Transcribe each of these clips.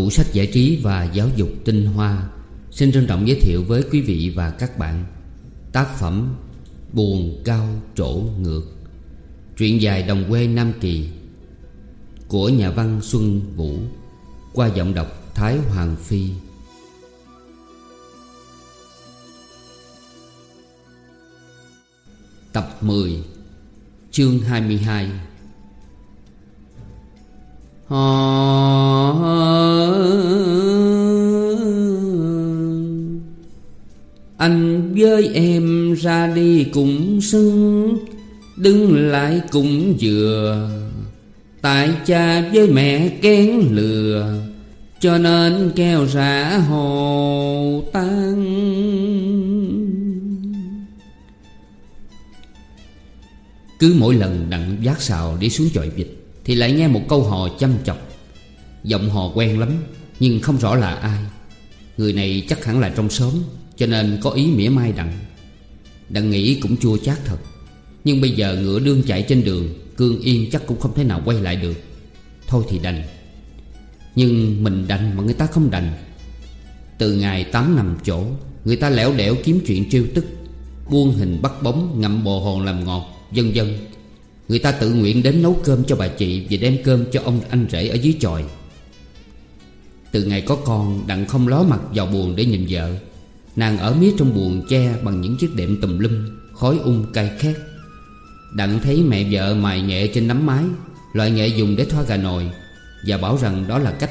Tủ sách giải trí và giáo dục tinh hoa Xin trân trọng giới thiệu với quý vị và các bạn Tác phẩm Buồn cao trổ ngược, Truyện dài đồng quê Nam Kỳ Của nhà văn Xuân Vũ, Qua giọng đọc Thái Hoàng Phi Tập 10 Chương 22 hai. Ờ, anh với em ra đi cũng xứng Đứng lại cũng vừa. Tại cha với mẹ kén lừa, Cho nên keo rã hồ tan Cứ mỗi lần đặng giác xào đi xuống chọi vịt thì lại nghe một câu hò chăm chọc. Giọng hò quen lắm, Nhưng không rõ là ai. Người này chắc hẳn là trong xóm, Cho nên có ý mỉa mai đặng. Đặng nghĩ cũng chua chát thật, Nhưng bây giờ ngựa đương chạy trên đường, Cương yên chắc cũng không thể nào quay lại được. Thôi thì đành. Nhưng mình đành mà người ta không đành. Từ ngày tám nằm chỗ, Người ta lẻo đẻo kiếm chuyện trêu tức Buông hình bắt bóng, ngậm bồ hòn làm ngọt Dân dân Người ta tự nguyện đến nấu cơm cho bà chị Và đem cơm cho ông anh rể ở dưới chòi. Từ ngày có con, Đặng không ló mặt vào buồn để nhìn vợ. Nàng ở mía trong buồn che Bằng những chiếc đệm tùm lum, Khói ung cay khét. Đặng thấy mẹ vợ mài nghệ trên nắm mái, Loại nghệ dùng để thoa gà nồi, Và bảo rằng đó là cách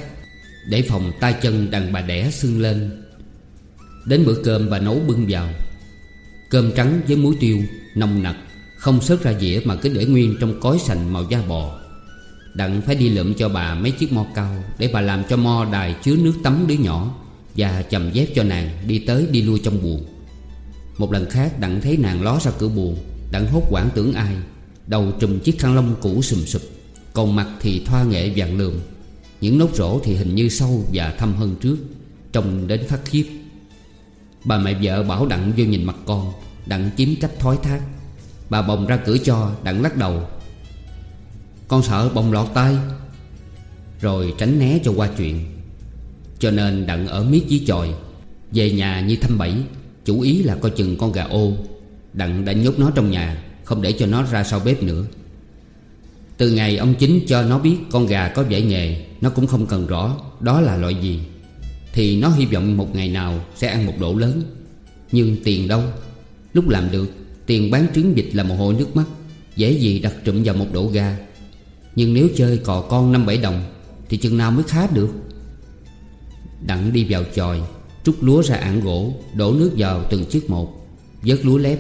Để phòng tay chân đàn bà đẻ sưng lên. Đến bữa cơm, bà nấu bưng vào. Cơm trắng với muối tiêu, Nồng nặc. Không sớt ra dĩa mà cứ để nguyên trong cối sành màu da bò. Đặng phải đi lượm cho bà mấy chiếc mo cao Để bà làm cho mo đài chứa nước tắm đứa nhỏ Và chầm dép cho nàng đi tới đi lui trong buồng. Một lần khác, Đặng thấy nàng ló ra cửa buồng. Đặng hốt quảng tưởng ai. Đầu trùm chiếc khăn lông cũ sùm sụp, Còn mặt thì thoa nghệ vàng lườm. Những nốt rỗ thì hình như sâu và thâm hơn trước, Trông đến phát khiếp. Bà mẹ vợ bảo Đặng vô nhìn mặt con. Đặng kiếm cách thói thác. Bà bồng ra cửa cho, Đặng lắc đầu. Con sợ bồng lọt tay Rồi tránh né cho qua chuyện. Cho nên Đặng ở miết dưới chòi, Về nhà như thăm bẫy, Chủ ý là coi chừng con gà ô. Đặng đã nhốt nó trong nhà, Không để cho nó ra sau bếp nữa. Từ ngày ông chính cho nó biết Con gà có vẻ nghề, Nó cũng không cần rõ Đó là loại gì, Thì nó hy vọng một ngày nào Sẽ ăn một độ lớn. Nhưng tiền đâu, Lúc làm được Tiền bán trứng vịt là một hồ nước mắt, Dễ gì đặt trụm vào một độ gà Nhưng nếu chơi cò con năm bảy đồng, Thì chừng nào mới khá được. Đặng đi vào chòi, Trút lúa ra ảng gỗ, Đổ nước vào từng chiếc một, Vớt lúa lép,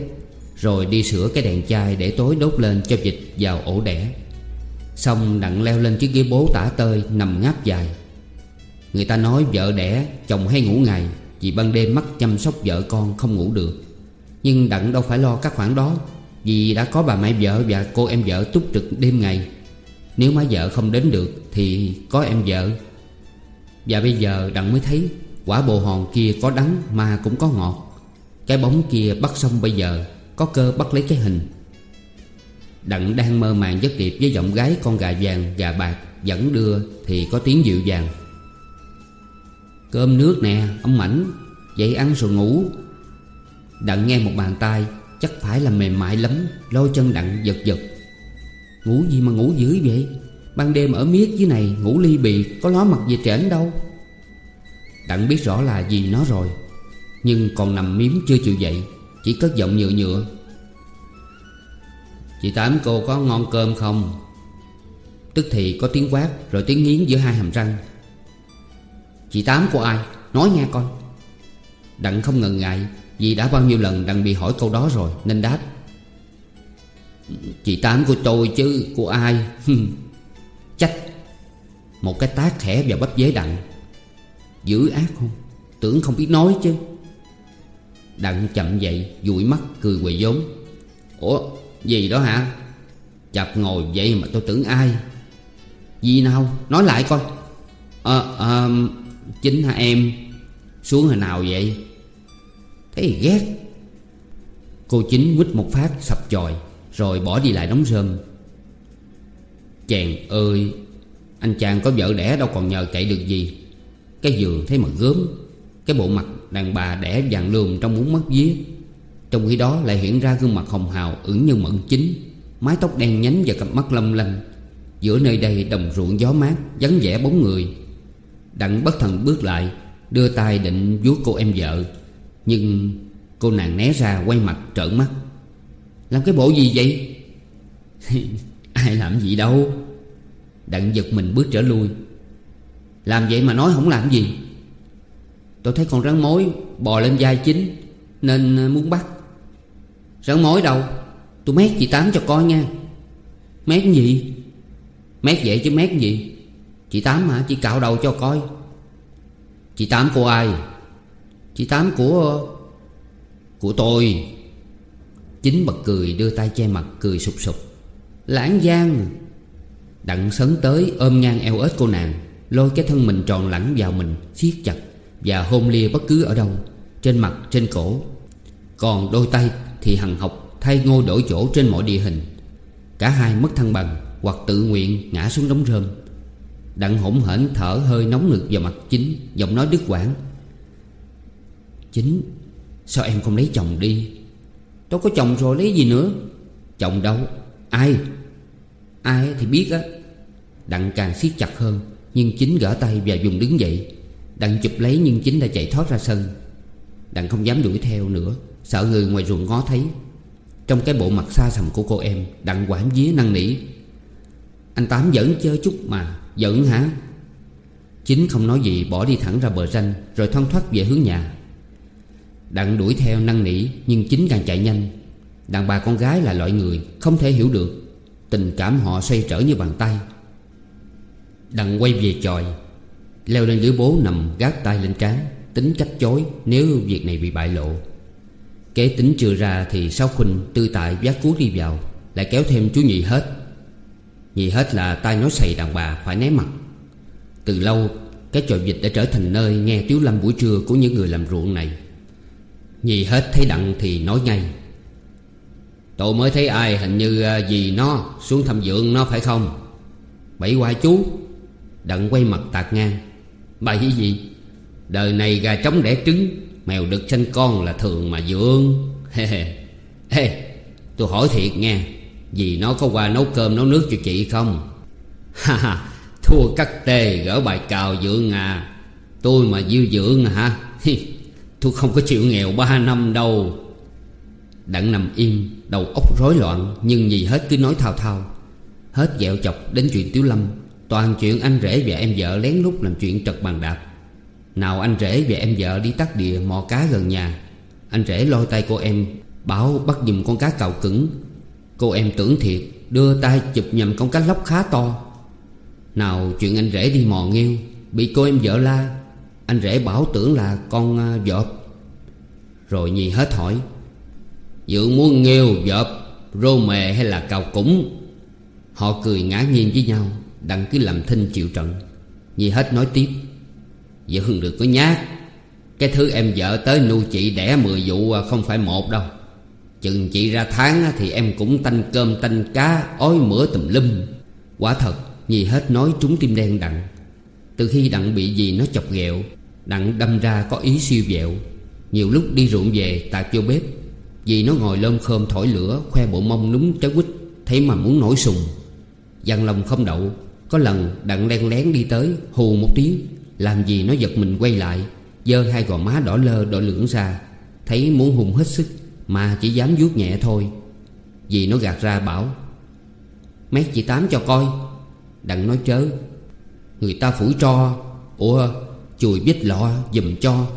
Rồi đi sửa cái đèn chai để tối đốt lên cho vịt vào ổ đẻ. Xong, đặng leo lên chiếc ghế bố tả tơi, Nằm ngáp dài. Người ta nói vợ đẻ, Chồng hay ngủ ngày, Vì ban đêm mắc chăm sóc vợ con không ngủ được. Nhưng đặng đâu phải lo các khoản đó, Vì đã có bà mẹ vợ và cô em vợ túc trực đêm ngày. Nếu má vợ không đến được Thì có em vợ. Và bây giờ đặng mới thấy Quả bồ hòn kia có đắng, mà cũng có ngọt. Cái bóng kia bắt xong bây giờ, Có cơ bắt lấy cái hình. Đặng đang mơ màng giấc điệp với giọng gái con gà vàng gà bạc Dẫn đưa thì có tiếng dịu dàng. Cơm nước nè ông Mảnh, Dậy ăn rồi ngủ. Đặng nghe một bàn tay, Chắc phải là mềm mại lắm Lôi chân đặng giật giật. Ngủ gì mà ngủ dữ vậy? Ban đêm ở miết dưới này, ngủ ly bì, Có ló mặt gì trển đâu. Đặng biết rõ là gì nó rồi, Nhưng còn nằm miếm chưa chịu dậy, Chỉ cất giọng nhựa nhựa. Chị Tám, cô có ngon cơm không? Tức thì có tiếng quát, Rồi tiếng nghiến giữa hai hàm răng. Chị Tám của ai? Nói nghe con. Đặng không ngần ngại vì đã bao nhiêu lần Đặng bị hỏi câu đó rồi Nên đáp. Chị Tám của tôi chứ Của ai? Chách. Một cái tác khẽ vào bắp dế Đặng. Dữ ác không? Tưởng không biết nói chứ. Đặng chậm dậy dụi mắt cười quầy vốn Ủa gì đó hả? Chập ngồi vậy mà tôi tưởng ai? Gì nào? Nói lại coi. Ờ à, à, Chính hả em? Xuống hồi nào vậy? Thấy ghét? Cô chính quýt một phát, sập chòi, Rồi bỏ đi lại đóng rơm. Chàng ơi, Anh chàng có vợ đẻ đâu còn nhờ cậy được gì. Cái giường thấy mà gớm, Cái bộ mặt đàn bà đẻ vàng lườm trong muốn mất vía. Trong khi đó lại hiện ra gương mặt hồng hào, ửng như mận chính, Mái tóc đen nhánh và cặp mắt lâm lanh. Giữa nơi đây đồng ruộng gió mát, vắng vẻ bóng người. Đặng bất thần bước lại, Đưa tay định vuốt cô em vợ. Nhưng cô nàng né ra quay mặt trợn mắt. Làm cái bộ gì vậy? Ai làm gì đâu. Đặng giật mình bước trở lui. Làm vậy mà nói không làm gì. Tôi thấy con rắn mối bò lên vai chính, Nên muốn bắt. Rắn mối đâu? Tôi mét chị Tám cho coi nha. Mét gì? Mét vậy chứ mét gì? Chị Tám hả? Chị cạo đầu cho coi. Chị Tám cô ai? Chị Tám của Của tôi. Chính bật cười, đưa tay che mặt, cười sụp sụp. Lãng giang Đặng sấn tới, ôm ngang eo ếch cô nàng, Lôi cái thân mình tròn lẳng vào mình, siết chặt Và hôn lia bất cứ ở đâu, Trên mặt, trên cổ. Còn đôi tay thì hằng học, Thay ngô đổi chỗ trên mọi địa hình. Cả hai mất thăng bằng Hoặc tự nguyện ngã xuống đống rơm. Đặng hỗn hển thở hơi nóng nực vào mặt chính, Giọng nói đứt quãng. Chính, Sao em không lấy chồng đi? Tôi có chồng rồi lấy gì nữa? Chồng đâu? Ai? Ai thì biết á. Đặng càng siết chặt hơn, Nhưng chính gỡ tay và dùng đứng dậy. Đặng chụp lấy nhưng chính đã chạy thoát ra sân. Đặng không dám đuổi theo nữa, Sợ người ngoài ruộng ngó thấy. Trong cái bộ mặt xa xăm của cô em, Đặng quảm vía năn nỉ. Anh Tám giỡn chơi chút mà, Giỡn hả? Chính không nói gì, bỏ đi thẳng ra bờ ranh, Rồi thoăn thoát về hướng nhà. Đặng đuổi theo năn nỉ, Nhưng chính càng chạy nhanh. Đàn bà con gái là loại người Không thể hiểu được Tình cảm họ xoay trở như bàn tay. Đặng quay về tròi Leo lên lưới bố nằm gác tay lên trán, Tính cách chối nếu việc này bị bại lộ. Kế tính chưa ra thì Sáu Khuynh tư tại giác cuốc đi vào, Lại kéo thêm chú nhị hết. Nhị hết là tai nói xầy đàn bà phải né mặt. Từ lâu, Cái trò vịt đã trở thành nơi nghe tiếu lâm buổi trưa của những người làm ruộng này nhì hết thấy đặng thì nói ngay. Tôi mới thấy ai hình như à, gì nó xuống thăm dưỡng nó phải không? Bậy qua chú, Đặng quay mặt tạc ngang. Bậy gì? Đời này gà trống đẻ trứng, Mèo đực sanh con là thường mà dưỡng. Hê hê Hê, Tôi hỏi thiệt nghe, Vì nó có qua nấu cơm nấu nước cho chị không? Ha ha, Thua cắt tê gỡ bài cào dưỡng à. Tôi mà dư dưỡng à hả Tôi không có chịu nghèo ba năm đâu. Đặng nằm im, Đầu óc rối loạn, Nhưng gì hết cứ nói thao thao. Hết dẹo chọc đến chuyện Tiếu Lâm, Toàn chuyện anh rể và em vợ lén lút làm chuyện trật bàn đạp. Nào anh rể và em vợ đi tắt địa mò cá gần nhà. Anh rể lôi tay cô em, Bảo bắt giùm con cá cào cứng. Cô em tưởng thiệt, Đưa tay chụp nhầm con cá lóc khá to. Nào chuyện anh rể đi mò nghêu, Bị cô em vợ la anh rể bảo tưởng là con à, dợp Rồi nhì hết hỏi, dự muốn nghêu dợp Rô mề hay là cào cúng Họ cười ngã nghiêng với nhau, Đặng cứ làm thinh chịu trận. Nhì hết nói tiếp, Dự hưng được có nhát. Cái thứ em vợ tới nuôi chị đẻ mười vụ à, không phải một đâu. Chừng chị ra tháng thì em cũng tanh cơm tanh cá, Ói mửa tùm lum. Quả thật nhì hết nói trúng tim đen Đặng. Từ khi Đặng bị gì nó chọc ghẹo Đặng đâm ra có ý siêu vẹo Nhiều lúc đi ruộng về tạt vô bếp. Vì nó ngồi lơm khơm thổi lửa, Khoe bộ mông núng trái quýt, Thấy mà muốn nổi sùng. Dằn lòng không đậu. Có lần đặng len lén đi tới, Hù một tiếng. Làm gì nó giật mình quay lại Dơ hai gò má đỏ lơ đỏ lưỡng ra. Thấy muốn hùng hết sức, Mà chỉ dám vuốt nhẹ thôi. Vì nó gạt ra bảo, Mét chị Tám cho coi. Đặng nói chớ Người ta phủi tro. Ủa chùi bít lọ dùm cho.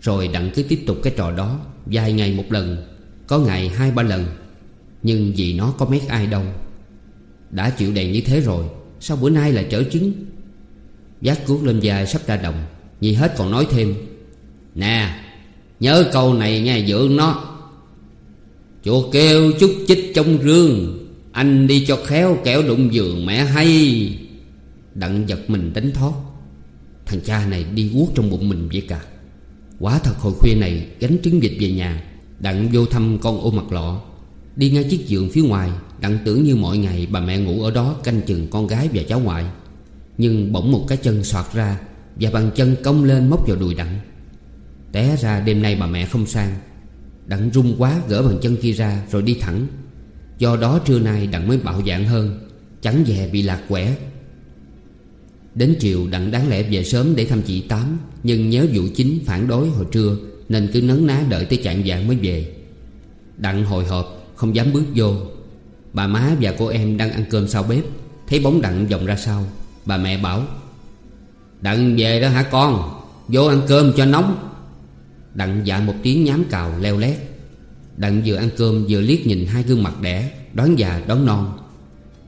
Rồi đặng cứ tiếp tục cái trò đó Vài ngày một lần, Có ngày hai ba lần. Nhưng vì nó có mét ai đâu. Đã chịu đèn như thế rồi, Sao bữa nay lại trở chứng Giác cuốc lên dài sắp ra đồng, Nhi hết còn nói thêm. Nè, Nhớ câu này nghe dưỡng nó. Chùa kêu chút chích trong rương, Anh đi cho khéo kẻo đụng giường mẹ hay. Đặng giật mình đánh thoát. Thằng cha này đi guốc trong bụng mình vậy cả. Quá thật hồi khuya này, gánh trứng vịt về nhà, Đặng vô thăm con ô mặt lọ. Đi ngay chiếc giường phía ngoài, Đặng tưởng như mọi ngày bà mẹ ngủ ở đó Canh chừng con gái và cháu ngoại. Nhưng bỗng một cái chân soạt ra Và bàn chân cong lên móc vào đùi Đặng. Té ra đêm nay bà mẹ không sang. Đặng run quá gỡ bàn chân kia ra Rồi đi thẳng. Do đó trưa nay Đặng mới bạo dạng hơn, Chẳng dè bị lạc quẻ. Đến chiều Đặng đáng lẽ về sớm để thăm chị Tám, Nhưng nhớ vụ chính phản đối hồi trưa, Nên cứ nấn ná đợi tới chạng dạng mới về. Đặng hồi hộp, Không dám bước vô. Bà má và cô em đang ăn cơm sau bếp, Thấy bóng Đặng vòng ra sau. Bà mẹ bảo, Đặng về đó hả con? Vô ăn cơm cho nóng. Đặng dạ một tiếng nhám cào leo lét. Đặng vừa ăn cơm vừa liếc nhìn hai gương mặt đẻ Đón già đón non.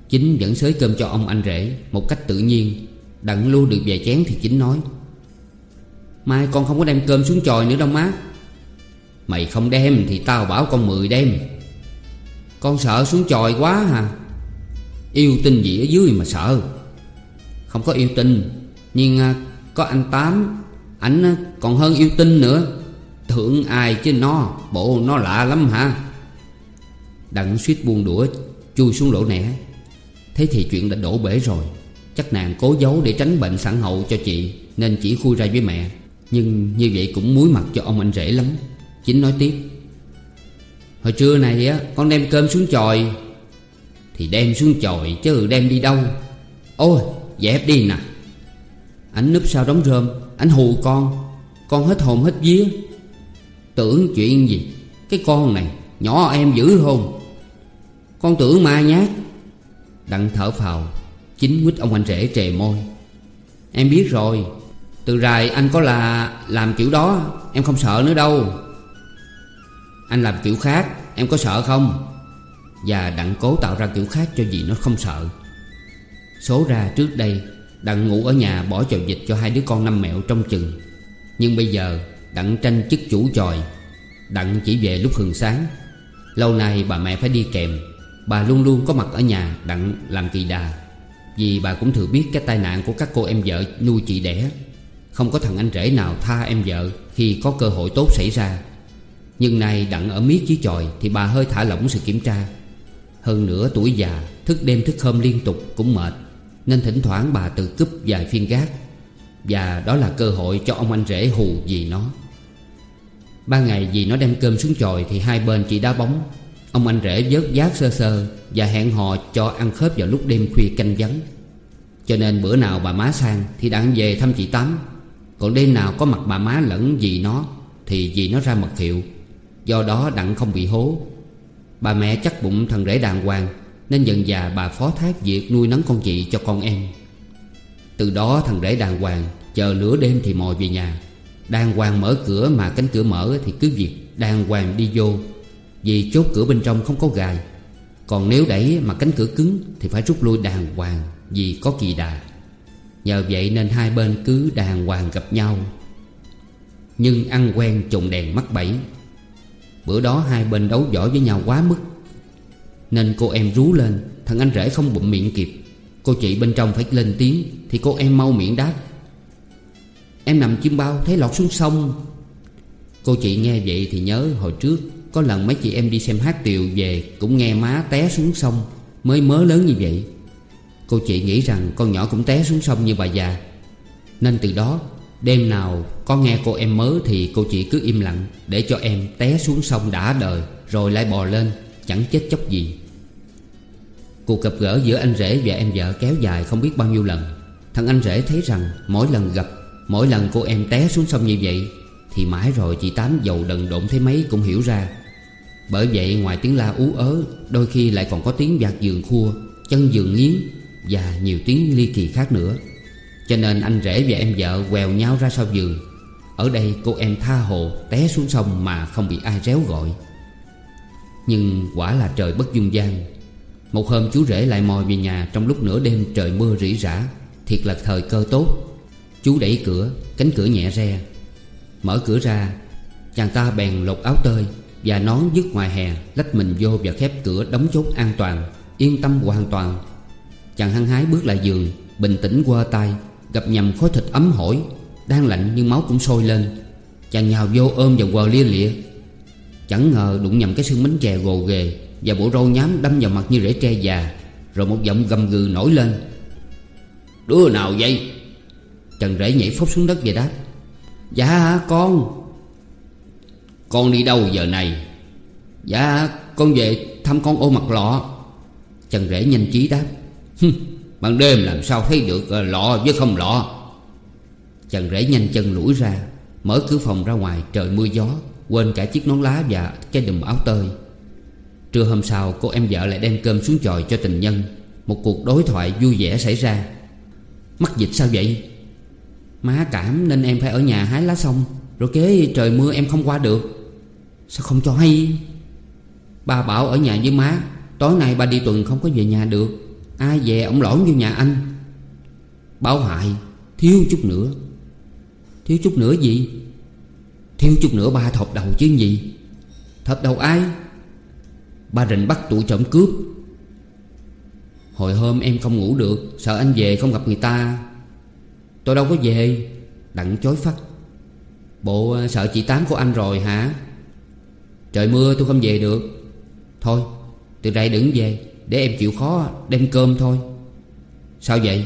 Chính vẫn xới cơm cho ông anh rể Một cách tự nhiên. Đặng lưu được vài chén thì chính nói, Mai con không có đem cơm xuống chòi nữa đâu má. Mày không đem thì tao bảo con mười đem. Con sợ xuống chòi quá hà Yêu tinh gì ở dưới mà sợ. Không có yêu tinh, Nhưng à, có anh Tám, Ảnh à, còn hơn yêu tinh nữa. Thượng ai chứ nó, Bộ nó lạ lắm hả? Đặng suýt buông đũa, Chui xuống lỗ nẻ. Thế thì chuyện đã đổ bể rồi. Chắc nàng cố giấu để tránh bệnh sản hậu cho chị, Nên chỉ khui ra với mẹ. Nhưng như vậy cũng muối mặt cho ông anh rể lắm. Chính nói tiếp. Hồi trưa này á, con đem cơm xuống chòi. Thì đem xuống chòi chứ đem đi đâu? Ôi, dẹp đi nè. Anh núp sau đống rơm, Anh hù con. Con hết hồn hết vía. Tưởng chuyện gì? Cái con này, nhỏ em dữ không? Con tưởng ma nhát. Đặng thở phào. Chính quýt ông anh rể trề môi. Em biết rồi, Từ rài anh có là làm kiểu đó, Em không sợ nữa đâu. Anh làm kiểu khác, Em có sợ không? Và Đặng cố tạo ra kiểu khác cho gì nó không sợ. Số ra trước đây, Đặng ngủ ở nhà bỏ chầu dịch cho hai đứa con năm mẹo trong chừng. Nhưng bây giờ, Đặng tranh chức chủ tròi. Đặng chỉ về lúc hừng sáng. Lâu nay bà mẹ phải đi kèm. Bà luôn luôn có mặt ở nhà Đặng làm kỳ đà. Vì bà cũng thừa biết cái tai nạn của các cô em vợ nuôi chị đẻ. Không có thằng anh rể nào tha em vợ Khi có cơ hội tốt xảy ra. Nhưng nay Đặng ở miết dưới tròi Thì bà hơi thả lỏng sự kiểm tra. Hơn nữa tuổi già, Thức đêm thức hôm liên tục cũng mệt, Nên thỉnh thoảng bà tự cúp vài phiên gác. Và đó là cơ hội cho ông anh rể hù gì nó. Ba ngày vì nó đem cơm xuống chòi Thì hai bên chỉ đá bóng. Ông anh rể vớt giác sơ sơ Và hẹn hò cho ăn khớp vào lúc đêm khuya canh vắng. Cho nên bữa nào bà má sang Thì đặng về thăm chị Tám. Còn đêm nào có mặt bà má lẫn dì nó Thì dì nó ra mật hiệu. Do đó đặng không bị hố. Bà mẹ chắc bụng thằng rể đàng hoàng Nên dần già bà phó thác việc nuôi nấng con chị cho con em. Từ đó thằng rể đàng hoàng Chờ nửa đêm thì mò về nhà. Đàng hoàng mở cửa mà cánh cửa mở Thì cứ việc đàng hoàng đi vô. Vì chốt cửa bên trong không có gài. Còn nếu đẩy mà cánh cửa cứng Thì phải rút lui đàng hoàng Vì có kỳ đà. Nhờ vậy nên hai bên cứ đàng hoàng gặp nhau. Nhưng ăn quen trùng đèn mắc bẫy Bữa đó hai bên đấu võ với nhau quá mức. Nên cô em rú lên, Thằng anh rể không bụng miệng kịp. Cô chị bên trong phải lên tiếng Thì cô em mau miệng đáp. Em nằm chim bao, thấy lọt xuống sông. Cô chị nghe vậy thì nhớ hồi trước có lần mấy chị em đi xem hát tiều về, Cũng nghe má té xuống sông, Mới mớ lớn như vậy. Cô chị nghĩ rằng con nhỏ cũng té xuống sông như bà già. Nên từ đó, Đêm nào có nghe cô em mớ Thì cô chị cứ im lặng Để cho em té xuống sông đã đời, Rồi lại bò lên, Chẳng chết chóc gì. Cuộc gặp gỡ giữa anh rể và em vợ kéo dài không biết bao nhiêu lần. Thằng anh rể thấy rằng mỗi lần gặp, Mỗi lần cô em té xuống sông như vậy, Thì mãi rồi chị Tám dầu đần độn thế mấy cũng hiểu ra. Bởi vậy ngoài tiếng la ú ớ, Đôi khi lại còn có tiếng vạt giường khua, Chân giường nghiến Và nhiều tiếng ly kỳ khác nữa. Cho nên anh rể và em vợ quèo nhau ra sau giường. Ở đây cô em tha hồ té xuống sông mà không bị ai réo gọi. Nhưng quả là trời bất dung gian. Một hôm chú rể lại mò về nhà Trong lúc nửa đêm trời mưa rỉ rả. Thiệt là thời cơ tốt. Chú đẩy cửa, Cánh cửa nhẹ re. Mở cửa ra, Chàng ta bèn lột áo tơi. Và nón dứt ngoài hè, Lách mình vô và khép cửa đóng chốt an toàn, Yên tâm hoàn toàn. Chàng hăng hái bước lại giường, Bình tĩnh qua tay Gặp nhầm khối thịt ấm hổi, Đang lạnh nhưng máu cũng sôi lên. Chàng nhào vô ôm và quờ lia lịa. Chẳng ngờ đụng nhầm cái xương bánh chè gồ ghề Và bộ râu nhám đâm vào mặt như rễ tre già, Rồi một giọng gầm gừ nổi lên. Đứa nào vậy? Trần rễ nhảy phốc xuống đất về đáp Dạ con. Con đi đâu giờ này? Dạ con về thăm con ô mặt lọ. Trần rể nhanh trí đáp. Ban đêm làm sao thấy được ờ, lọ với không lọ? Trần rể nhanh chân lủi ra, Mở cửa phòng ra ngoài, trời mưa gió, Quên cả chiếc nón lá và cái đùm áo tơi. Trưa hôm sau, cô em vợ lại đem cơm xuống chòi cho tình nhân. Một cuộc đối thoại vui vẻ xảy ra. Mắc dịch sao vậy? Má cảm nên em phải ở nhà hái lá xong, Rồi kế trời mưa em không qua được. Sao không cho hay? Ba bảo ở nhà với má, Tối nay ba đi tuần không có về nhà được. Ai về, ông lõn vô nhà anh. Báo hại, Thiếu chút nữa. Thiếu chút nữa gì? Thiếu chút nữa ba thọc đầu chứ gì? Thọc đầu ai? Ba rình bắt tụi trộm cướp. Hồi hôm em không ngủ được, Sợ anh về không gặp người ta. Tôi đâu có về, Đặng chối phắt. Bộ ờ, sợ chị Tám của anh rồi hả? Trời mưa tôi không về được. Thôi, từ đây đừng về, Để em chịu khó đem cơm thôi. Sao vậy?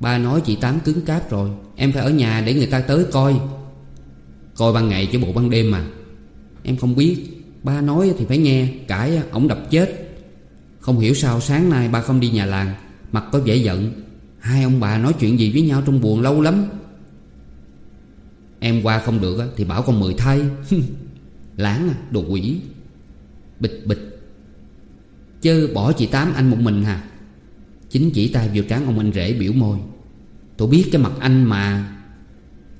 Ba nói chị Tám cứng cáp rồi, Em phải ở nhà để người ta tới coi. Coi ban ngày chứ bộ ban đêm mà. Em không biết, Ba nói thì phải nghe, Cãi, ổng đập chết. Không hiểu sao sáng nay ba không đi nhà làng, Mặt có vẻ giận. Hai ông bà nói chuyện gì với nhau trong buồn lâu lắm. Em qua không được thì bảo con mười thay. Lãng à đồ quỷ. Bịch bịch. Chớ bỏ chị Tám anh một mình hả? Chính chỉ tay vừa trán ông anh rể biểu môi. Tôi biết cái mặt anh mà.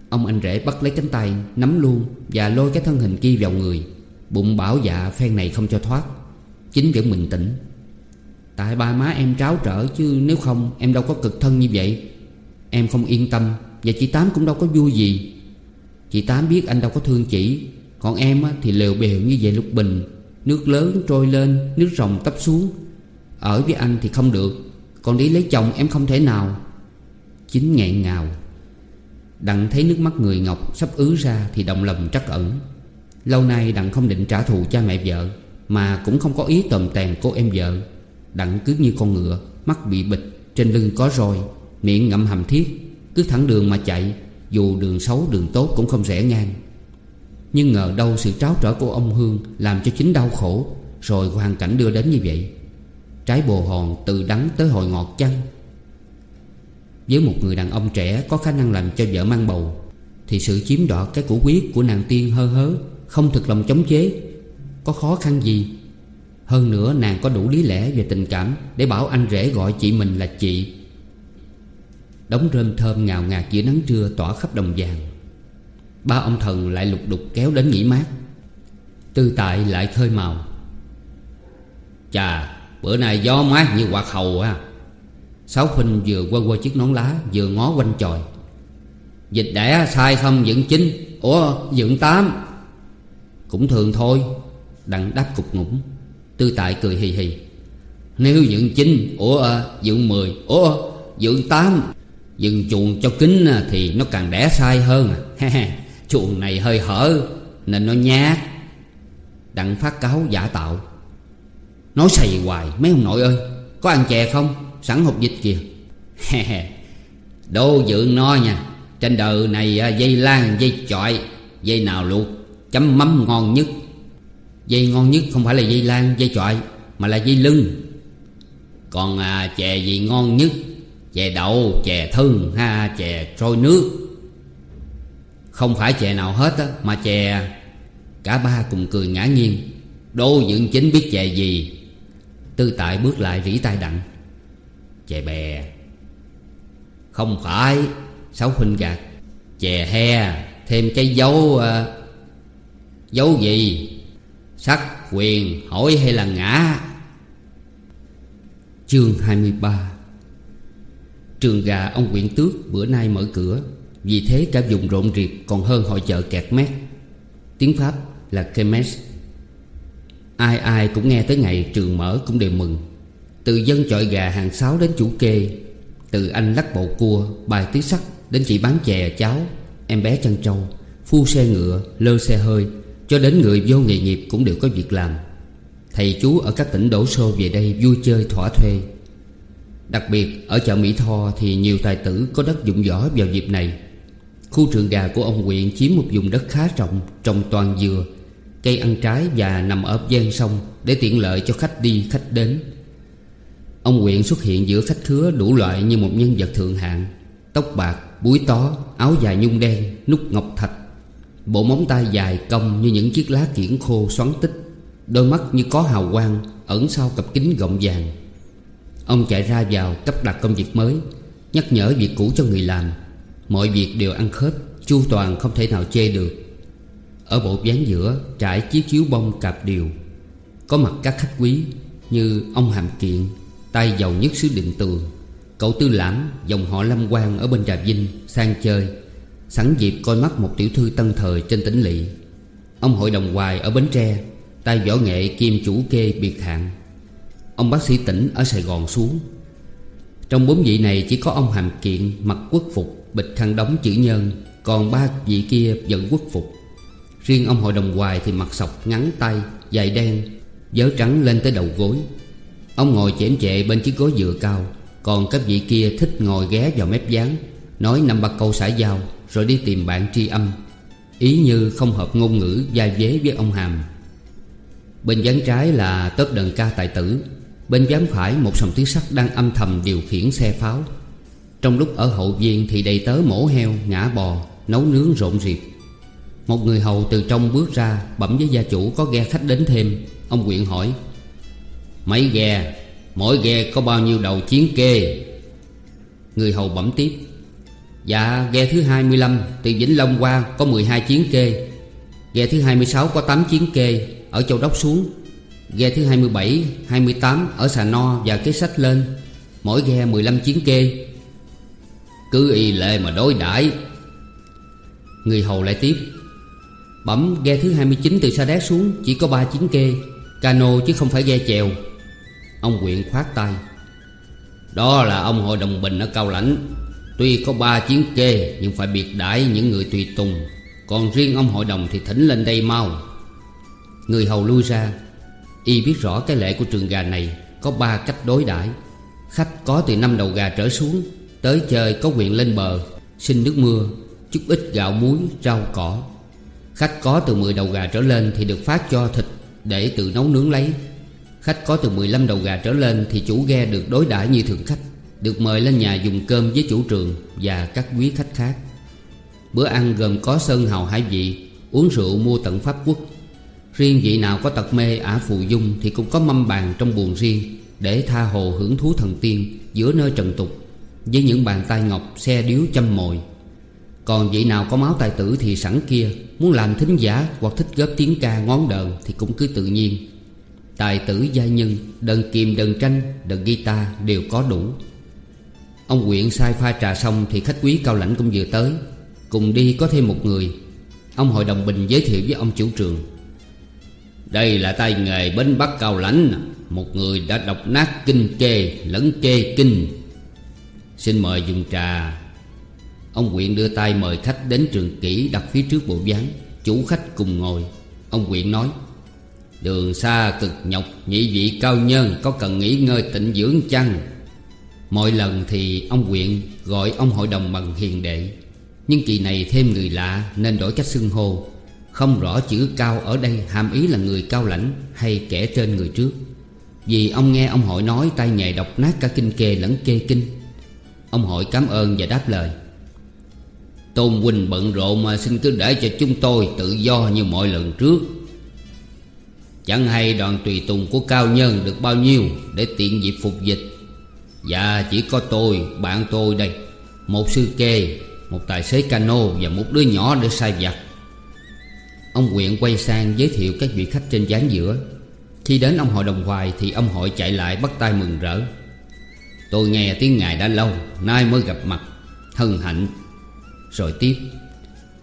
Ông anh rể bắt lấy cánh tay, Nắm luôn Và lôi cái thân hình kia vào người. Bụng bảo dạ phen này không cho thoát. Chính vẫn bình tĩnh. Tại ba má em tráo trở Chứ nếu không em đâu có cực thân như vậy. Em không yên tâm Và chị Tám cũng đâu có vui gì. Chị Tám biết anh đâu có thương chị còn em thì lều bèo như vậy lúc bình. Nước lớn trôi lên, Nước rồng tấp xuống. Ở với anh thì không được. Còn đi lấy chồng em không thể nào. Chính nghẹn ngào. Đặng thấy nước mắt người Ngọc sắp ứ ra Thì động lòng trắc ẩn. Lâu nay Đặng không định trả thù cha mẹ vợ, Mà cũng không có ý tầm tèn cô em vợ. Đặng cứ như con ngựa, Mắt bị bịch, Trên lưng có roi, Miệng ngậm hầm thiết. Cứ thẳng đường mà chạy, Dù đường xấu, đường tốt cũng không rẽ ngang. Nhưng ngờ đâu sự tráo trở của ông Hương Làm cho chính đau khổ, Rồi hoàn cảnh đưa đến như vậy. Trái bồ hòn từ đắng tới hồi ngọt chăng? Với một người đàn ông trẻ Có khả năng làm cho vợ mang bầu, Thì sự chiếm đoạt cái củ quyết của nàng tiên hơ hớ, Không thực lòng chống chế, Có khó khăn gì? Hơn nữa, nàng có đủ lý lẽ về tình cảm Để bảo anh rể gọi chị mình là chị. Đống rơm thơm ngào ngạt giữa nắng trưa tỏa khắp đồng vàng. Ba ông thần lại lục đục kéo đến nghỉ mát. Tư tại lại khơi màu. Chà, bữa nay gió mát như quạt hầu à. Sáu huynh vừa quơ quơ chiếc nón lá, Vừa ngó quanh tròi Dịch đẻ sai không dựng chín, Ủa, dựng tám. Cũng thường thôi, Đặng đáp cục ngủng. Tư tại cười hì hì. Nếu dựng chín, Ủa à, dựng mười, Ủa, dựng tám. Dựng chuồng cho kính à, thì nó càng đẻ sai hơn à. Chuồng này hơi hở Nên nó nhát. Đặng phát cáo giả tạo. Nói xầy hoài mấy ông nội ơi Có ăn chè không? Sẵn hộp dịch kìa. Đô dự no nha. Trên đời này à, dây lan dây chọi Dây nào luộc Chấm mắm ngon nhất. Dây ngon nhất không phải là dây lan dây chọi Mà là dây lưng. Còn à, chè gì ngon nhất? Chè đậu, chè thân, ha, chè trôi nước. Không phải chè nào hết á Mà chè Cả ba cùng cười ngã nghiêng. Đô dựng chính biết chè gì. Tư tại bước lại rỉ tay đặng. Chè bè. Không phải Sáu huynh gạt. Chè he Thêm cái dấu uh, Dấu gì? Sắc quyền hỏi hay là ngã? Chương 23 Trường gà ông quyện tước bữa nay mở cửa. Vì thế cả vùng rộn rịp còn hơn hội chợ kẹt mét. Tiếng Pháp là Kemes. Ai ai cũng nghe tới ngày trường mở cũng đều mừng. Từ dân chọi gà hàng sáu đến chủ kê Từ anh lắc bộ cua, bài tứ sắc Đến chị bán chè, cháo, em bé chăn trâu Phu xe ngựa, lơ xe hơi Cho đến người vô nghề nghiệp cũng đều có việc làm. Thầy chú ở các tỉnh đổ xô về đây vui chơi thỏa thuê. Đặc biệt ở chợ Mỹ Tho thì nhiều tài tử có đất dụng võ vào dịp này. Khu trường gà của ông huyện chiếm một vùng đất khá rộng Trồng toàn dừa Cây ăn trái và nằm ở gian sông Để tiện lợi cho khách đi khách đến. Ông huyện xuất hiện giữa khách khứa đủ loại như một nhân vật thượng hạng Tóc bạc, búi tó, áo dài nhung đen, nút ngọc thạch Bộ móng tay dài cong như những chiếc lá kiển khô xoắn tích Đôi mắt như có hào quang Ẩn sau cặp kính gọng vàng. Ông chạy ra vào cấp đặt công việc mới Nhắc nhở việc cũ cho người làm. Mọi việc đều ăn khớp, Chu toàn không thể nào chê được. Ở bộ ván giữa, trải chiếc chiếu bông cạp điều, Có mặt các khách quý Như ông Hàm Kiện, Tay giàu nhất xứ định tường, Cậu Tư Lãm, Dòng họ Lâm Quang ở bên Trà Vinh, Sang chơi, Sẵn dịp coi mắt một tiểu thư tân thời trên tỉnh lỵ. Ông hội đồng hoài ở Bến Tre, Tay võ nghệ kim chủ kê biệt hạng. Ông bác sĩ tỉnh ở Sài Gòn xuống. Trong bốn vị này chỉ có ông Hàm Kiện mặc quốc phục. Bịch khăn đóng chữ nhân Còn ba vị kia vẫn quốc phục. Riêng ông hội đồng hoài thì mặt sọc ngắn tay, Dài đen, Dớ trắng lên tới đầu gối. Ông ngồi chễm chệ bên chiếc gối dựa cao, Còn các vị kia thích ngồi ghé vào mép dáng Nói năm ba câu xã giao, Rồi đi tìm bạn tri âm. Ý như không hợp ngôn ngữ giai vế với ông Hàm. Bên gián trái là tớp đờn ca tài tử, Bên dáng phải một sòng tiếng sắt đang âm thầm điều khiển xe pháo. Trong lúc ở hậu viên thì đầy tớ mổ heo, ngã bò, nấu nướng rộn rịp. Một người hầu từ trong bước ra bẩm với gia chủ có ghe khách đến thêm. Ông quyện hỏi Mấy ghe, mỗi ghe có bao nhiêu đầu chiến kê? Người hầu bẩm tiếp Dạ ghe thứ 25 từ Vĩnh Long qua có 12 chiến kê. Ghe thứ 26 có 8 chiến kê ở Châu Đốc xuống. Ghe thứ 27, 28 ở sà No và kế sách lên. Mỗi ghe 15 chiến kê. Cứ y lệ mà đối đãi. Người hầu lại tiếp, Bẩm, ghe thứ 29 từ Sa Đéc xuống, Chỉ có ba chiến kê, Cano chứ không phải ghe chèo. Ông quyện khoát tay, Đó là ông hội đồng bình ở Cao Lãnh. Tuy có ba chiến kê, Nhưng phải biệt đãi những người tùy tùng. Còn riêng ông hội đồng thì thỉnh lên đây mau. Người hầu lui ra. Y biết rõ cái lệ của trường gà này Có ba cách đối đãi. Khách có từ năm đầu gà trở xuống Tới chơi có quyền lên bờ Xin nước mưa Chút ít gạo muối, rau cỏ. Khách có từ 10 đầu gà trở lên Thì được phát cho thịt để tự nấu nướng lấy. Khách có từ 15 đầu gà trở lên Thì chủ ghe được đối đãi như thường khách Được mời lên nhà dùng cơm với chủ trường Và các quý khách khác. Bữa ăn gồm có sơn hào hải vị Uống rượu mua tận Pháp Quốc. Riêng vị nào có tật mê ả phù dung Thì cũng có mâm bàn trong buồn riêng Để tha hồ hưởng thú thần tiên Giữa nơi trần tục. Với những bàn tay ngọc xe điếu châm mồi. Còn vị nào có máu tài tử thì sẵn kia, Muốn làm thính giả hoặc thích góp tiếng ca ngón đờn Thì cũng cứ tự nhiên. Tài tử gia nhân Đờn kìm đờn tranh Đờn guitar đều có đủ. Ông quyện sai pha trà xong Thì khách quý cao lãnh cũng vừa tới. Cùng đi có thêm một người. Ông hội đồng bình giới thiệu với ông chủ trường. Đây là tay nghề bến bắc cao lãnh Một người đã đọc nát kinh kê, lẫn kê kinh. Xin mời dùng trà. Ông quyện đưa tay mời khách đến trường kỹ đặt phía trước bộ ván Chủ khách cùng ngồi. Ông quyện nói, Đường xa cực nhọc, Nhị vị cao nhân Có cần nghỉ ngơi tịnh dưỡng chăng? Mọi lần thì ông quyện Gọi ông hội đồng bằng hiền đệ. Nhưng kỳ này thêm người lạ Nên đổi cách xưng hô. Không rõ chữ cao ở đây hàm ý là người cao lãnh Hay kẻ trên người trước. Vì ông nghe ông hội nói tay nghề đọc nát cả kinh kê lẫn kê kinh. Ông hội cảm ơn và đáp lời. Tôn huynh bận rộn mà xin cứ để cho chúng tôi tự do như mọi lần trước. Chẳng hay đoàn tùy tùng của cao nhân được bao nhiêu Để tiện dịp phục dịch. Dạ chỉ có tôi, bạn tôi đây Một sư kê, một tài xế cano và một đứa nhỏ để sai vặt. Ông quyện quay sang giới thiệu các vị khách trên gián giữa Khi đến ông hội đồng hoài Thì ông hội chạy lại bắt tay mừng rỡ. Tôi nghe tiếng ngài đã lâu Nay mới gặp mặt Hân hạnh. Rồi tiếp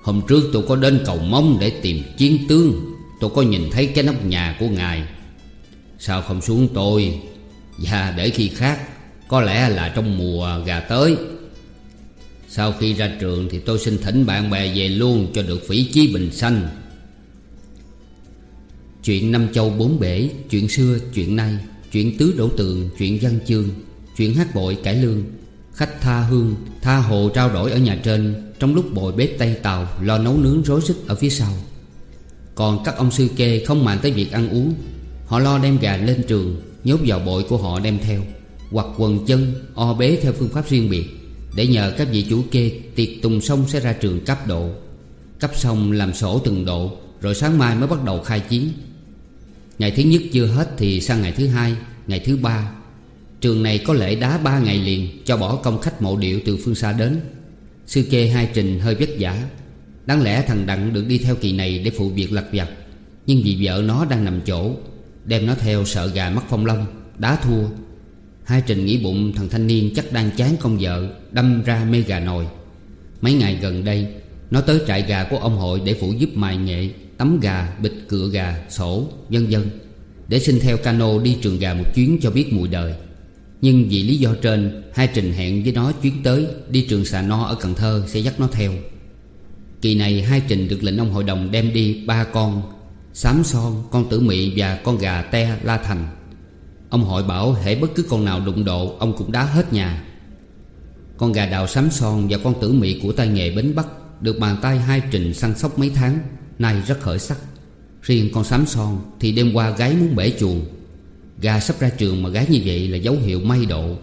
Hôm trước tôi có đến cầu mong để tìm chiến tướng. Tôi có nhìn thấy cái nóc nhà của ngài. Sao không xuống tôi? Và để khi khác Có lẽ là trong mùa gà tới. Sau khi ra trường thì tôi xin thỉnh bạn bè về luôn Cho được phỉ chí bình sanh. Chuyện năm châu bốn bể Chuyện xưa, chuyện nay Chuyện tứ đổ tường, chuyện văn chương. Chuyện hát bội cải lương. Khách tha hương, Tha hồ trao đổi ở nhà trên. Trong lúc bội bếp Tây Tàu, Lo nấu nướng rối rít ở phía sau. Còn các ông sư kê không màng tới việc ăn uống. Họ lo đem gà lên trường, Nhốt vào bội của họ đem theo. Hoặc quần chân, O bế theo phương pháp riêng biệt. Để nhờ các vị chủ kê, Tiệc tùng xong sẽ ra trường cấp độ. Cấp xong làm sổ từng độ, Rồi sáng mai mới bắt đầu khai chiến. Ngày thứ nhất chưa hết thì sang ngày thứ hai, Ngày thứ ba Trường này có lễ đá ba ngày liền Cho bỏ công khách mộ điệu từ phương xa đến. Sư kê hai trình hơi vất vả. Đáng lẽ thằng Đặng được đi theo kỳ này Để phụ việc lặt vặt. Nhưng vì vợ nó đang nằm chỗ Đem nó theo sợ gà mắc phong long Đá thua. Hai trình nghĩ bụng thằng thanh niên chắc đang chán công vợ Đâm ra mê gà nồi. Mấy ngày gần đây Nó tới trại gà của ông hội để phụ giúp mài nghệ Tắm gà, bịch cửa gà, sổ, vân vân. Để xin theo cano đi trường gà một chuyến cho biết mùi đời. Nhưng vì lý do trên Hai Trình hẹn với nó chuyến tới Đi trường xà no ở Cần Thơ sẽ dắt nó theo. Kỳ này hai Trình được lệnh ông hội đồng đem đi ba con Xám son, con tử mị và con gà te la thành. Ông hội bảo hễ bất cứ con nào đụng độ Ông cũng đá hết nhà. Con gà đào xám son và con tử mị của tay nghề bến Bắc Được bàn tay hai Trình săn sóc mấy tháng Nay rất khởi sắc. Riêng con xám son thì đêm qua gái muốn bể chuồng. Gà sắp ra trường mà gái như vậy là dấu hiệu may độ.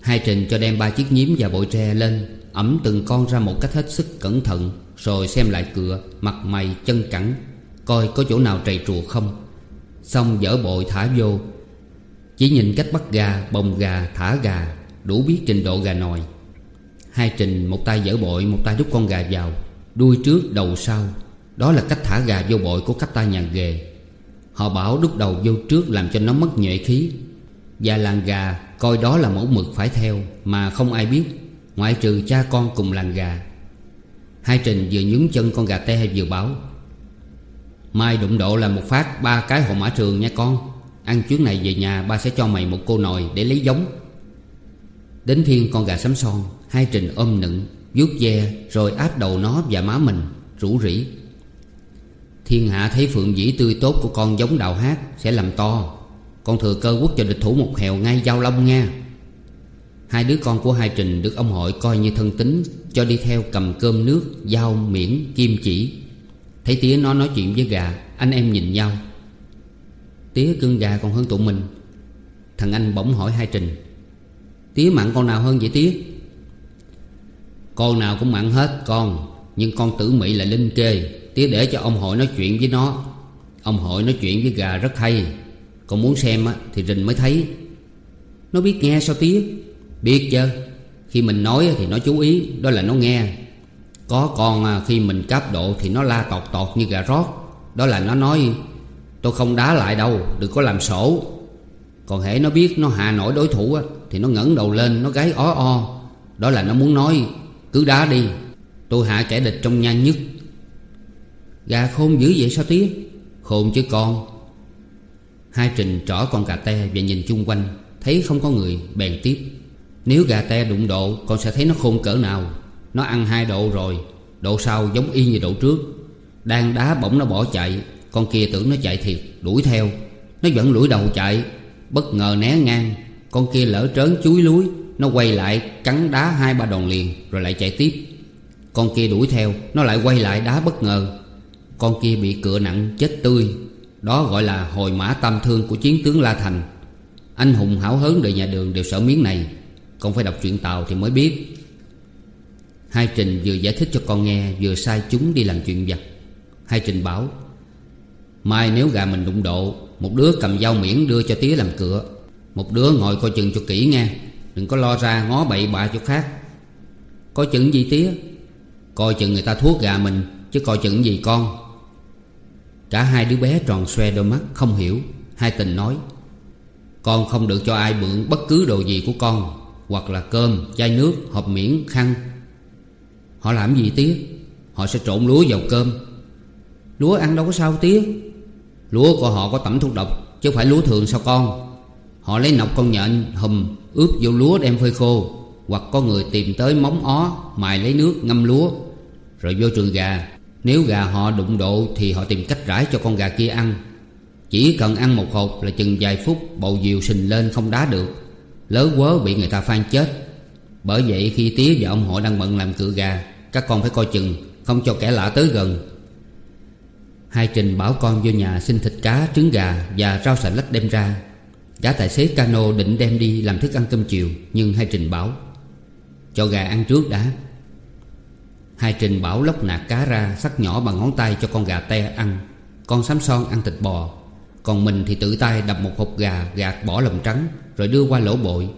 Hai Trình cho đem ba chiếc nhím và bội tre lên Ẩm từng con ra một cách hết sức cẩn thận Rồi xem lại cửa Mặt mày chân cẳng Coi có chỗ nào trầy trùa không. Xong dỡ bội thả vô. Chỉ nhìn cách bắt gà, bồng gà, thả gà Đủ biết trình độ gà nòi. Hai Trình một tay dỡ bội Một tay đút con gà vào Đuôi trước đầu sau. Đó là cách thả gà vô bội của cách ta nhà ghề. Họ bảo đút đầu vô trước làm cho nó mất nhuệ khí. Và làng gà coi đó là mẫu mực phải theo, Mà không ai biết, Ngoại trừ cha con cùng làng gà. Hai Trình vừa nhúng chân con gà te vừa bảo, Mai đụng độ là một phát ba cái hộ mã trường nha con. Ăn chuyến này về nhà ba sẽ cho mày một cô nồi để lấy giống. Đến thiên con gà sắm son, Hai Trình ôm nựng, vuốt ve, rồi áp đầu nó và má mình, Rủ rỉ. Thiên hạ thấy phượng dĩ tươi tốt của con giống đào hát Sẽ làm to. Con thừa cơ quốc cho địch thủ một hèo ngay giao long nha. Hai đứa con của hai trình được ông hội coi như thân tính Cho đi theo cầm cơm nước, dao, miễn, kim chỉ. Thấy tía nó nói chuyện với gà Anh em nhìn nhau. Tía cưng gà còn hơn tụi mình. Thằng anh bỗng hỏi hai trình Tía mặn con nào hơn vậy tía? Con nào cũng mặn hết con Nhưng con tử mị là linh kê. Tía để cho ông hội nói chuyện với nó. Ông hội nói chuyện với gà rất hay. Còn muốn xem á, thì Rình mới thấy. Nó biết nghe sao tía Biết chứ. Khi mình nói thì nó chú ý Đó là nó nghe. Có con à, khi mình cáp độ Thì nó la tọt tọt như gà rót. Đó là nó nói Tôi không đá lại đâu Đừng có làm sổ. Còn hễ nó biết nó hạ nổi đối thủ á, Thì nó ngẩng đầu lên Nó gáy ó o. Đó là nó muốn nói Cứ đá đi Tôi hạ kẻ địch trong nhanh nhất. Gà khôn dữ vậy sao tía Khôn chứ con. Hai trình trỏ con gà te và nhìn chung quanh, Thấy không có người, bèn tiếp. Nếu gà te đụng độ, Con sẽ thấy nó khôn cỡ nào? Nó ăn hai độ rồi, Độ sau giống y như độ trước. Đang đá bỗng nó bỏ chạy, Con kia tưởng nó chạy thiệt, Đuổi theo. Nó vẫn lủi đầu chạy, Bất ngờ né ngang. Con kia lỡ trớn chuối lúi, Nó quay lại cắn đá hai ba đòn liền, Rồi lại chạy tiếp. Con kia đuổi theo, Nó lại quay lại đá bất ngờ. Con kia bị cựa nặng, chết tươi. Đó gọi là hồi mã tam thương của chiến tướng La Thành. Anh hùng hảo hớn đời nhà đường đều sợ miếng này. Con phải đọc truyện Tàu thì mới biết. Hai Trình vừa giải thích cho con nghe, Vừa sai chúng đi làm chuyện vặt. Hai Trình bảo, Mai nếu gà mình đụng độ, Một đứa cầm dao miễn đưa cho tía làm cựa Một đứa ngồi coi chừng cho kỹ nghe, Đừng có lo ra ngó bậy bạ chỗ khác. Coi chừng gì tía? Coi chừng người ta thuốc gà mình, Chứ coi chừng gì con. Cả hai đứa bé tròn xoe đôi mắt không hiểu. Hai tình nói Con không được cho ai mượn bất cứ đồ gì của con Hoặc là cơm, chai nước, hộp miễn, khăn. Họ làm gì tía? Họ sẽ trộn lúa vào cơm. Lúa ăn đâu có sao tía. Lúa của họ có tẩm thuốc độc Chứ phải lúa thường sao con? Họ lấy nọc con nhện hùm Ướp vô lúa đem phơi khô Hoặc có người tìm tới móng ó Mài lấy nước ngâm lúa Rồi vô trường gà. Nếu gà họ đụng độ Thì họ tìm cách rải cho con gà kia ăn. Chỉ cần ăn một hộp là chừng vài phút Bầu diều sình lên không đá được. Lớn quớ bị người ta phan chết. Bởi vậy khi tía và ông họ đang bận làm cựa gà Các con phải coi chừng Không cho kẻ lạ tới gần. Hai Trình bảo con vô nhà xin thịt cá, trứng gà Và rau xà lách đem ra. Gã tài xế cano định đem đi làm thức ăn cơm chiều Nhưng hai Trình bảo Cho gà ăn trước đã. Hai Trình bảo lóc nạt cá ra, Sắc nhỏ bằng ngón tay cho con gà te ăn. Con xám son ăn thịt bò. Còn mình thì tự tay đập một hộp gà, Gạt bỏ lòng trắng, Rồi đưa qua lỗ bội.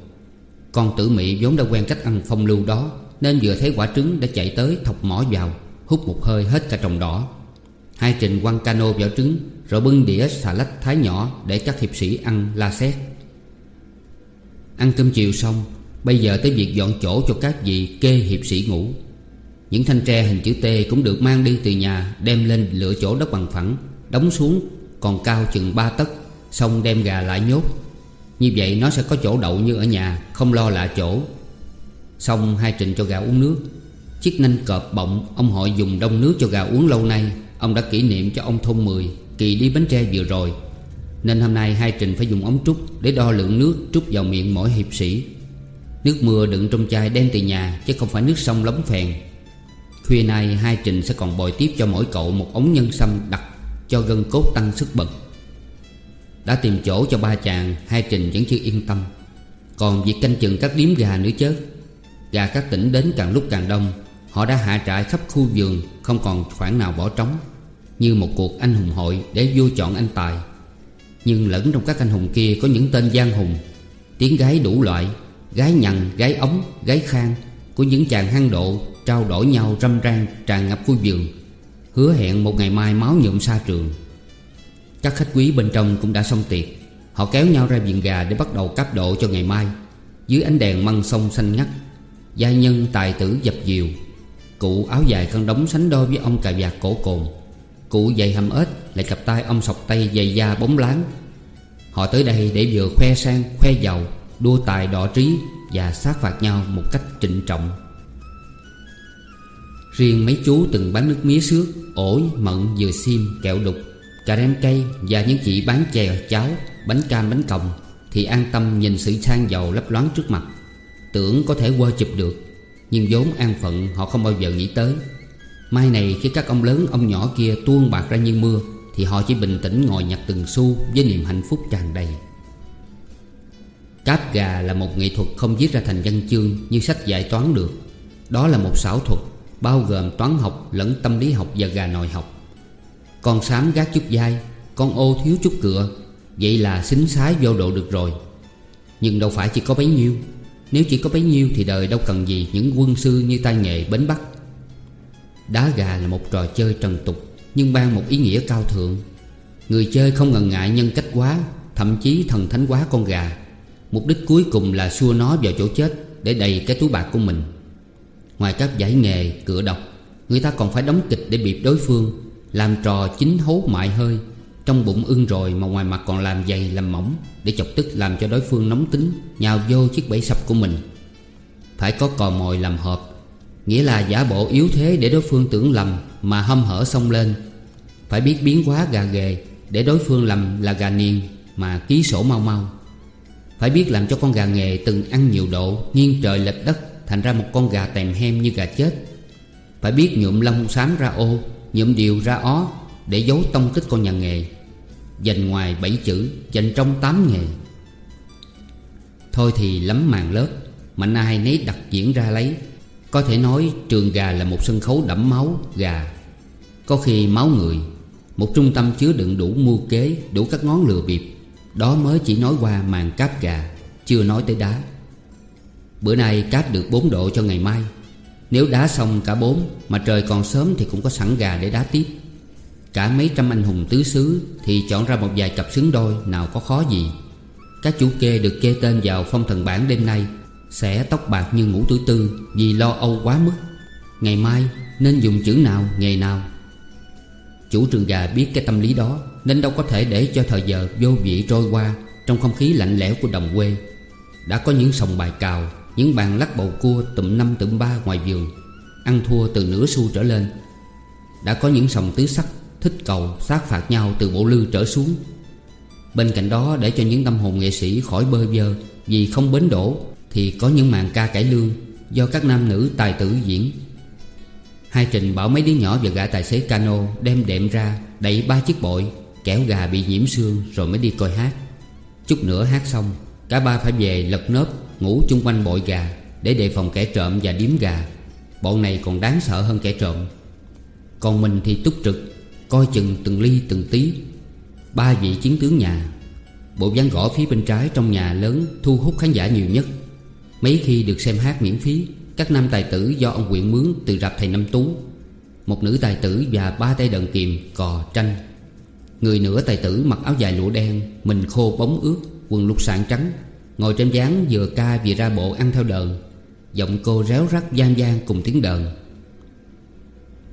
Con tử mị vốn đã quen cách ăn phong lưu đó, Nên vừa thấy quả trứng đã chạy tới thọc mỏ vào, Hút một hơi hết cả trồng đỏ. Hai Trình quăng cano vào trứng, Rồi bưng đĩa xà lách thái nhỏ Để các hiệp sĩ ăn la xét Ăn cơm chiều xong, Bây giờ tới việc dọn chỗ cho các vị kê hiệp sĩ ngủ. Những thanh tre hình chữ T cũng được mang đi từ nhà, Đem lên lựa chỗ đất bằng phẳng, Đóng xuống, còn cao chừng ba tấc, Xong đem gà lại nhốt. Như vậy nó sẽ có chỗ đậu như ở nhà, Không lo lạ chỗ. Xong hai trình cho gà uống nước. Chiếc nanh cọp bọng Ông hội dùng đông nước cho gà uống lâu nay, Ông đã kỷ niệm cho ông thôn 10 Kỳ đi bánh tre vừa rồi. Nên hôm nay hai trình phải dùng ống trúc Để đo lượng nước trút vào miệng mỗi hiệp sĩ. Nước mưa đựng trong chai đem từ nhà, Chứ không phải nước sông lóng phèn. Khuya nay hai trình sẽ còn bồi tiếp cho mỗi cậu Một ống nhân sâm đặc cho gân cốt tăng sức bật. Đã tìm chỗ cho ba chàng Hai trình vẫn chưa yên tâm. Còn việc canh chừng các điếm gà nữa chứ. Gà các tỉnh đến càng lúc càng đông Họ đã hạ trại khắp khu vườn Không còn khoảng nào bỏ trống Như một cuộc anh hùng hội để vua chọn anh tài. Nhưng lẫn trong các anh hùng kia Có những tên giang hùng Tiếng gái đủ loại Gái nhằn, gái ống, gái khang Của những chàng hăng độ Trao đổi nhau râm ran, tràn ngập khu vườn Hứa hẹn một ngày mai máu nhuộm xa trường. Các khách quý bên trong cũng đã xong tiệc. Họ kéo nhau ra viện gà để bắt đầu cáp độ cho ngày mai. Dưới ánh đèn măng sông xanh ngắt Gia nhân tài tử dập diều Cụ áo dài cân đống sánh đôi với ông cà vạt cổ cồn. Cụ dày hầm ếch lại cặp tay ông sọc tay dày da bóng láng. Họ tới đây để vừa khoe sang, khoe giàu, Đua tài đỏ trí Và sát phạt nhau một cách trịnh trọng. Riêng mấy chú từng bán nước mía xước Ổi, mận, dừa xiêm, kẹo đục Cà rem cây và những chị bán chè, cháo Bánh cam, bánh còng Thì an tâm nhìn sự sang giàu lấp loáng trước mặt. Tưởng có thể quơ chụp được Nhưng vốn an phận họ không bao giờ nghĩ tới. Mai này khi các ông lớn ông nhỏ kia tuôn bạc ra như mưa Thì họ chỉ bình tĩnh ngồi nhặt từng xu Với niềm hạnh phúc tràn đầy. Cáp gà là một nghệ thuật không viết ra thành văn chương Như sách dạy toán được. Đó là một xảo thuật. Bao gồm toán học lẫn tâm lý học và gà nội học. Con sám gác chút dai, Con ô thiếu chút cựa Vậy là xính xái vô độ được rồi. Nhưng đâu phải chỉ có bấy nhiêu, Nếu chỉ có bấy nhiêu thì đời đâu cần gì Những quân sư như tay nghề bến bắc. Đá gà là một trò chơi trần tục, Nhưng mang một ý nghĩa cao thượng. Người chơi không ngần ngại nhân cách quá, Thậm chí thần thánh quá con gà. Mục đích cuối cùng là xua nó vào chỗ chết Để đầy cái túi bạc của mình. Ngoài các giải nghề, cửa độc Người ta còn phải đóng kịch để biệp đối phương Làm trò chính hố mại hơi. Trong bụng ưng rồi mà ngoài mặt còn làm dày làm mỏng Để chọc tức làm cho đối phương nóng tính Nhào vô chiếc bẫy sập của mình. Phải có cò mồi làm hợp Nghĩa là giả bộ yếu thế để đối phương tưởng lầm Mà hâm hở xông lên. Phải biết biến hóa gà ghề Để đối phương lầm là gà niên Mà ký sổ mau mau. Phải biết làm cho con gà nghề từng ăn nhiều độ Nghiêng trời lệch đất Thành ra một con gà tèm hem như gà chết. Phải biết nhuộm lông xám ra ô, Nhuộm điều ra ó Để giấu tông tích con nhà nghề. Dành ngoài bảy chữ Dành trong tám nghề. Thôi thì lắm màn lớp Mạnh ai nấy đặt diễn ra lấy. Có thể nói trường gà là một sân khấu đẫm máu, gà. Có khi máu người, Một trung tâm chứa đựng đủ mưu kế, Đủ các ngón lừa bịp. Đó mới chỉ nói qua màn cáp gà, Chưa nói tới đá. Bữa nay cáp được 4 độ cho ngày mai. Nếu đá xong cả 4 Mà trời còn sớm thì cũng có sẵn gà để đá tiếp. Cả mấy trăm anh hùng tứ xứ Thì chọn ra một vài cặp xứng đôi, Nào có khó gì. Các chủ kê được kê tên vào phong thần bản đêm nay, Sẽ tóc bạc như ngũ tuổi tư Vì lo âu quá mức. Ngày mai, nên dùng chữ nào, nghề nào? Chủ trường gà biết cái tâm lý đó, Nên đâu có thể để cho thời giờ vô vị trôi qua Trong không khí lạnh lẽo của đồng quê. Đã có những sòng bài cào những bàn lắc bầu cua tụm năm tụm ba ngoài vườn, Ăn thua từ nửa xu trở lên. Đã có những sòng tứ sắc, Thích cầu, sát phạt nhau từ bộ lư trở xuống. Bên cạnh đó, để cho những tâm hồn nghệ sĩ khỏi bơ vơ Vì không bến đổ, Thì có những màn ca cải lương Do các nam nữ tài tử diễn. Hai Trình bảo mấy đứa nhỏ và gã tài xế cano Đem đệm ra, đẩy ba chiếc bội Kéo gà bị nhiễm xương Rồi mới đi coi hát. Chút nữa hát xong, Cả ba phải về lật nớp. Ngủ chung quanh bội gà Để đề phòng kẻ trộm và điếm gà. Bọn này còn đáng sợ hơn kẻ trộm. Còn mình thì túc trực, Coi chừng từng ly từng tí. Ba vị chiến tướng nhà, Bộ ván gõ phía bên trái trong nhà lớn Thu hút khán giả nhiều nhất. Mấy khi được xem hát miễn phí, Các nam tài tử do ông quyện mướn từ rạp thầy Năm Tú, Một nữ tài tử và ba tay đờn kiềm cò tranh. Người nửa tài tử mặc áo dài lụa đen, Mình khô bóng ướt, Quần lục sạn trắng. Ngồi trên gián vừa ca vừa ra bộ ăn theo đờn Giọng cô réo rắt gian gian cùng tiếng đờn.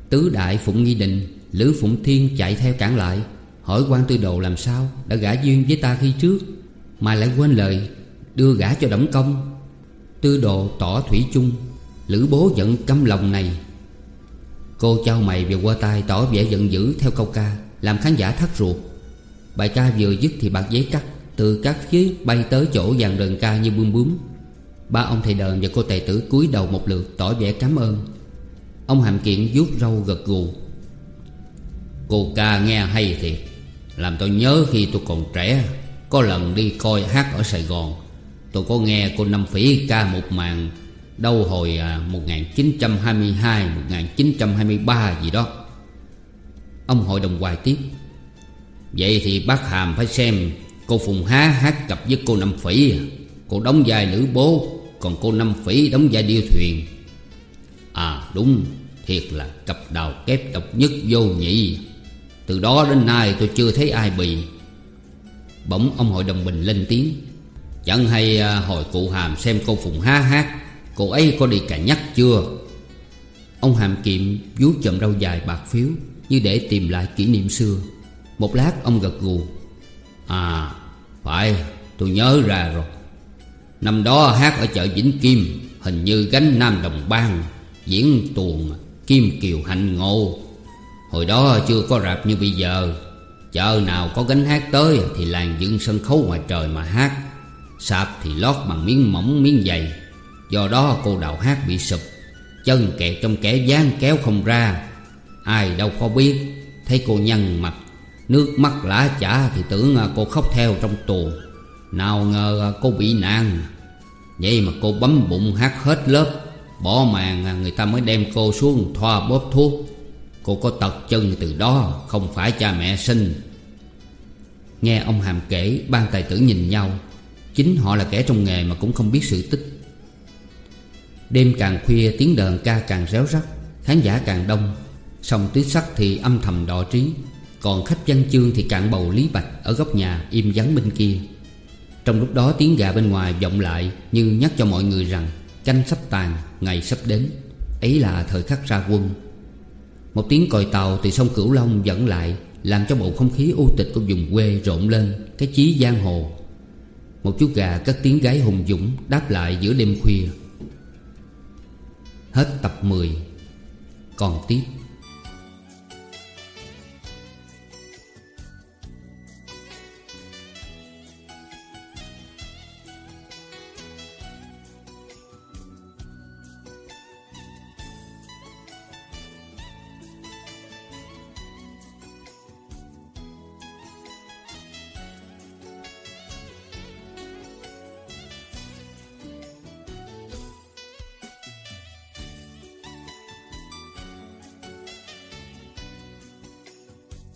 Tứ đại Phụng Nghi Định, Lữ Phụng Thiên chạy theo cản lại, Hỏi quan tư đồ làm sao Đã gả duyên với ta khi trước, Mà lại quên lời, Đưa gả cho đổng công. Tư đồ tỏ thủy chung, Lữ bố giận căm lòng này. Cô trao mày vừa qua tay tỏ vẻ giận dữ theo câu ca, Làm khán giả thắt ruột. Bài ca vừa dứt thì bạc giấy cắt. Từ các phía bay tới chỗ dàn đờn ca như bươm bướm. Ba ông thầy đờn và cô tài tử cúi đầu một lượt tỏ vẻ cảm ơn. Ông Hàm Kiện vuốt râu gật gù. Cô ca nghe hay thiệt Làm tôi nhớ khi tôi còn trẻ Có lần đi coi hát ở Sài Gòn. Tôi có nghe cô Năm Phỉ ca một màn Đâu hồi à, 1922, 1923 gì đó. Ông hội đồng hoài tiếp Vậy thì bác Hàm phải xem Cô Phùng Há hát cặp với cô Năm Phỉ. À. Cô đóng vai Lữ Bố, Còn cô Năm Phỉ đóng vai Điêu Thuyền. À đúng, Thiệt là cặp đào kép độc nhất vô nhị. Từ đó đến nay tôi chưa thấy ai bị. Bỗng ông hội đồng bình lên tiếng. Chẳng hay à, hồi cụ Hàm xem cô Phùng Há hát Cô ấy có đi cà nhắc chưa? Ông Hàm Kiệm vú chậm râu dài bạc phiếu Như để tìm lại kỷ niệm xưa. Một lát ông gật gù. À phải, tôi nhớ ra rồi. Năm đó hát ở chợ Vĩnh Kim, Hình như gánh Nam Đồng Bang, Diễn tuồng Kim Kiều Hạnh Ngộ Hồi đó chưa có rạp như bây giờ. Chợ nào có gánh hát tới Thì làng dựng sân khấu ngoài trời mà hát. Sạp thì lót bằng miếng mỏng, miếng dày. Do đó cô đào hát bị sụp. Chân kẹt trong kẻ gián kéo không ra. Ai đâu có biết, Thấy cô nhăn mặt Nước mắt lã chả thì tưởng à, cô khóc theo trong tù. Nào ngờ à, cô bị nạn. Vậy mà cô bấm bụng hát hết lớp, Bỏ màn à, người ta mới đem cô xuống thoa bóp thuốc. Cô có tật chân từ đó, Không phải cha mẹ sinh. Nghe ông Hàm kể Ban tài tử nhìn nhau. Chính họ là kẻ trong nghề mà cũng không biết sự tích. Đêm càng khuya, tiếng đờn ca càng réo rắt, Khán giả càng đông. Song tứ sắc thì âm thầm đỏ trí. Còn khách văn chương thì cạn bầu lý bạch Ở góc nhà im vắng bên kia. Trong lúc đó tiếng gà bên ngoài vọng lại Như nhắc cho mọi người rằng Canh sắp tàn, ngày sắp đến. Ấy là thời khắc ra quân. Một tiếng còi tàu từ sông Cửu Long dẫn lại Làm cho bầu không khí u tịch của vùng quê rộn lên Cái chí giang hồ. Một chú gà cất tiếng gái hùng dũng Đáp lại giữa đêm khuya. Hết tập 10 Còn tiếp.